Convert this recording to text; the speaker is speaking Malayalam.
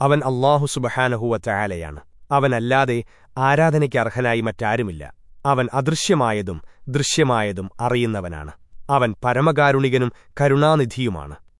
അവൻ അള്ളാഹു സുബഹാനഹുവറ്റായാലയാണ് അവനല്ലാതെ ആരാധനയ്ക്ക് അർഹനായി മറ്റാരുമില്ല. അവൻ അദൃശ്യമായതും ദൃശ്യമായതും അറിയുന്നവനാണ്. അവൻ പരമകാരുണികനും കരുണാനിധിയുമാണ്.